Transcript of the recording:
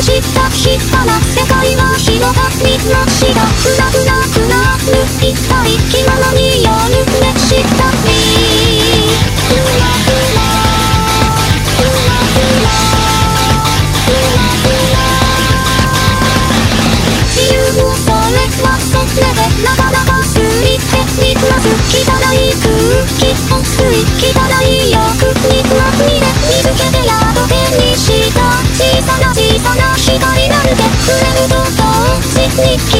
ひたひな世界は広がりましたふなふなふらたい体着物に夜めしたりふわふわふわふわふわふわ理由もそれはそれでなかなかすりてみなず汚い空気汚水汚い Sticky